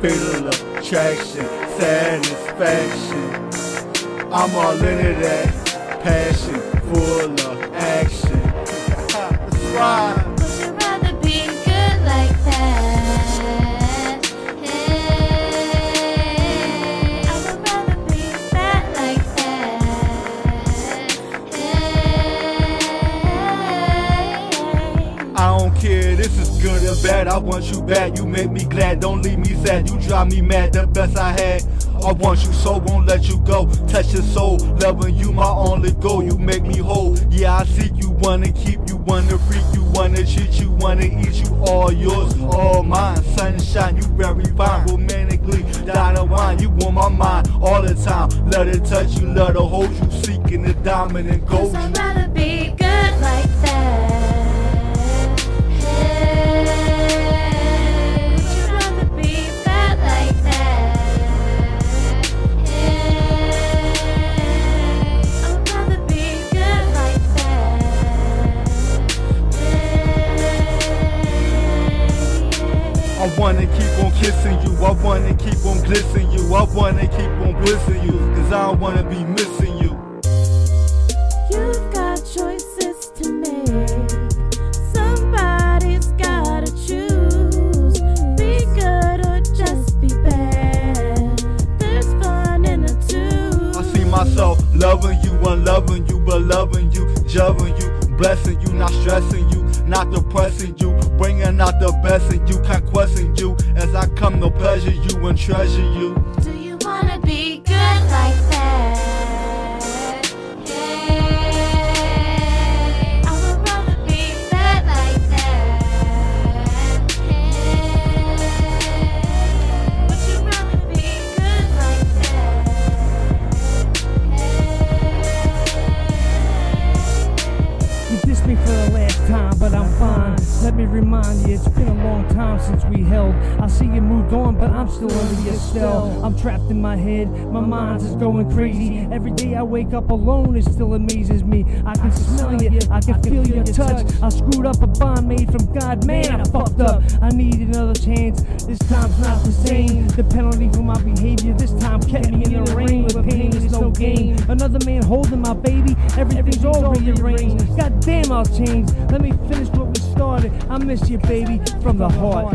fatal attraction, satisfaction. I'm all into that passion, full of action. Let's ride. Good or bad. I want you bad. you make me glad. Don't leave me sad, you drive me mad. The best I had. I want you so, won't let you go. Touch your soul, loving you my only goal. You make me whole. Yeah, I see you wanna keep, you wanna freak, you wanna cheat, you wanna eat, you all yours, all mine. Sunshine, you very fine, romantically. Dine wine, you on my mind all the time. Let it touch you, let it hold you, seeking the diamond and gold. I wanna keep on kissing you, I wanna keep on glistening you, I wanna keep on blissing you, cause I don't wanna be missing you. You've got choices to make. Somebody's gotta choose. Be good or just be bad. There's fun in the two. I see myself loving you, unloving you, but loving you, joving you, blessing you, not stressing you, not depressing you, bringing out the best in you, conquesting you, as I come to pleasure you and treasure you. Do you wanna be good like that? Hey, I would rather be fat like that. Hey, would you rather be good like that? You dissed me for the last time, but I'm fine. Let me remind you, it's been a long time since we held. I see you moved on, but I'm still under your spell. I'm trapped in my head, my mind's just going crazy. Every day I wake up alone, it still amazes me. I can smell you, I can feel your touch. I screwed up a bond made from God, man, I fucked up. I need another chance, this time's not the same. The penalty for my behavior this time kept me in the rain with pain, is no gain. Another man holding my baby, everything's all rearranged. God damn, I'll change. Let me finish I miss you, baby, from the heart.